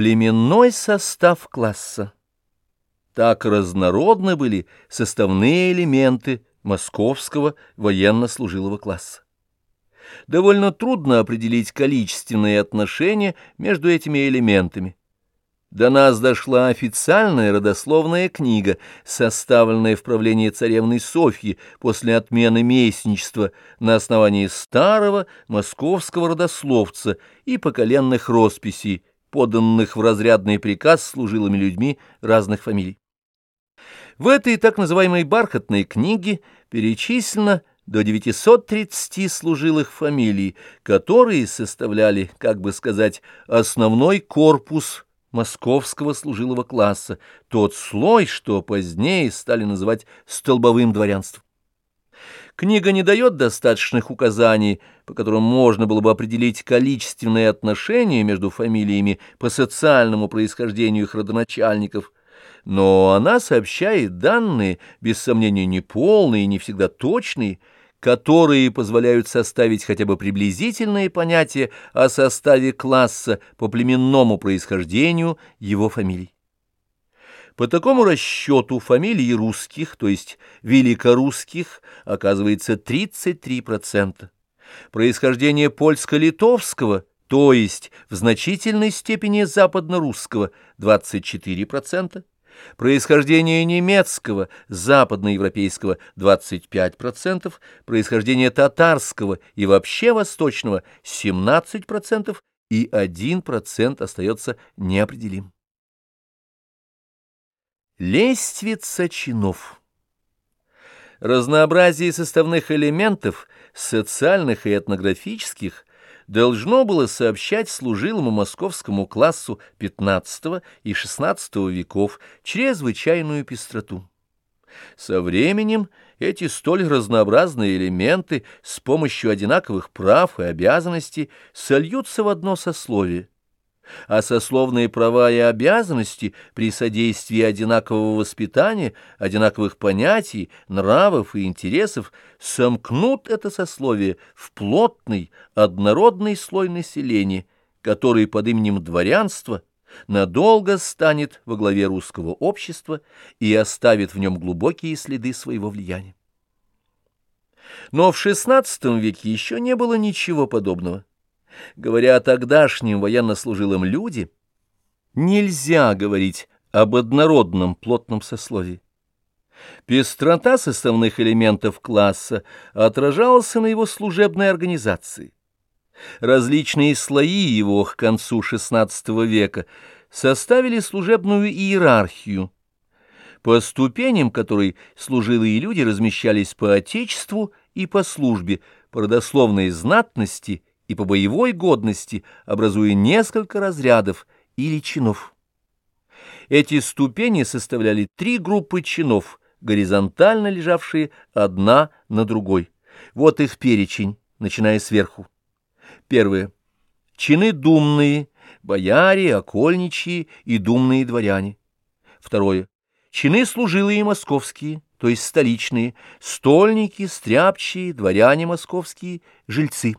Племенной состав класса. Так разнородны были составные элементы московского военно-служилого класса. Довольно трудно определить количественные отношения между этими элементами. До нас дошла официальная родословная книга, составленная в правлении царевны Софьи после отмены местничества на основании старого московского родословца и поколенных росписей, поданных в разрядный приказ служилыми людьми разных фамилий. В этой так называемой «бархатной книге» перечислено до 930 служилых фамилий, которые составляли, как бы сказать, основной корпус московского служилого класса, тот слой, что позднее стали называть столбовым дворянством. Книга не дает достаточных указаний, по которым можно было бы определить количественные отношения между фамилиями по социальному происхождению их родоначальников, но она сообщает данные, без сомнения, неполные и не всегда точные, которые позволяют составить хотя бы приблизительные понятия о составе класса по племенному происхождению его фамилий. По такому расчету фамилии русских, то есть великорусских, оказывается 33%. Происхождение польско-литовского, то есть в значительной степени западно-русского, 24%. Происхождение немецкого, западноевропейского 25%, происхождение татарского и вообще восточного 17% и 1% остается неопределим. Лествица чинов. Разнообразие составных элементов, социальных и этнографических, должно было сообщать служилому московскому классу XV и XVI веков чрезвычайную пестроту. Со временем эти столь разнообразные элементы с помощью одинаковых прав и обязанностей сольются в одно сословие, а сословные права и обязанности при содействии одинакового воспитания, одинаковых понятий, нравов и интересов сомкнут это сословие в плотный, однородный слой населения, который под именем дворянства надолго станет во главе русского общества и оставит в нем глубокие следы своего влияния. Но в XVI веке еще не было ничего подобного. Говоря о тогдашнем военнослужилом люде, нельзя говорить об однородном плотном сословии. Пестрота составных элементов класса отражалась на его служебной организации. Различные слои его к концу XVI века составили служебную иерархию, по ступеням которой служилые люди размещались по отечеству и по службе, по родословной знатности и по боевой годности, образуя несколько разрядов или чинов. Эти ступени составляли три группы чинов, горизонтально лежавшие одна на другой. Вот их перечень, начиная сверху. Первое. Чины думные, бояре, окольничьи и думные дворяне. Второе. Чины служилые московские, то есть столичные, стольники, стряпчие, дворяне московские, жильцы.